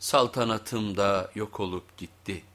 saltanatım da yok olup gitti.''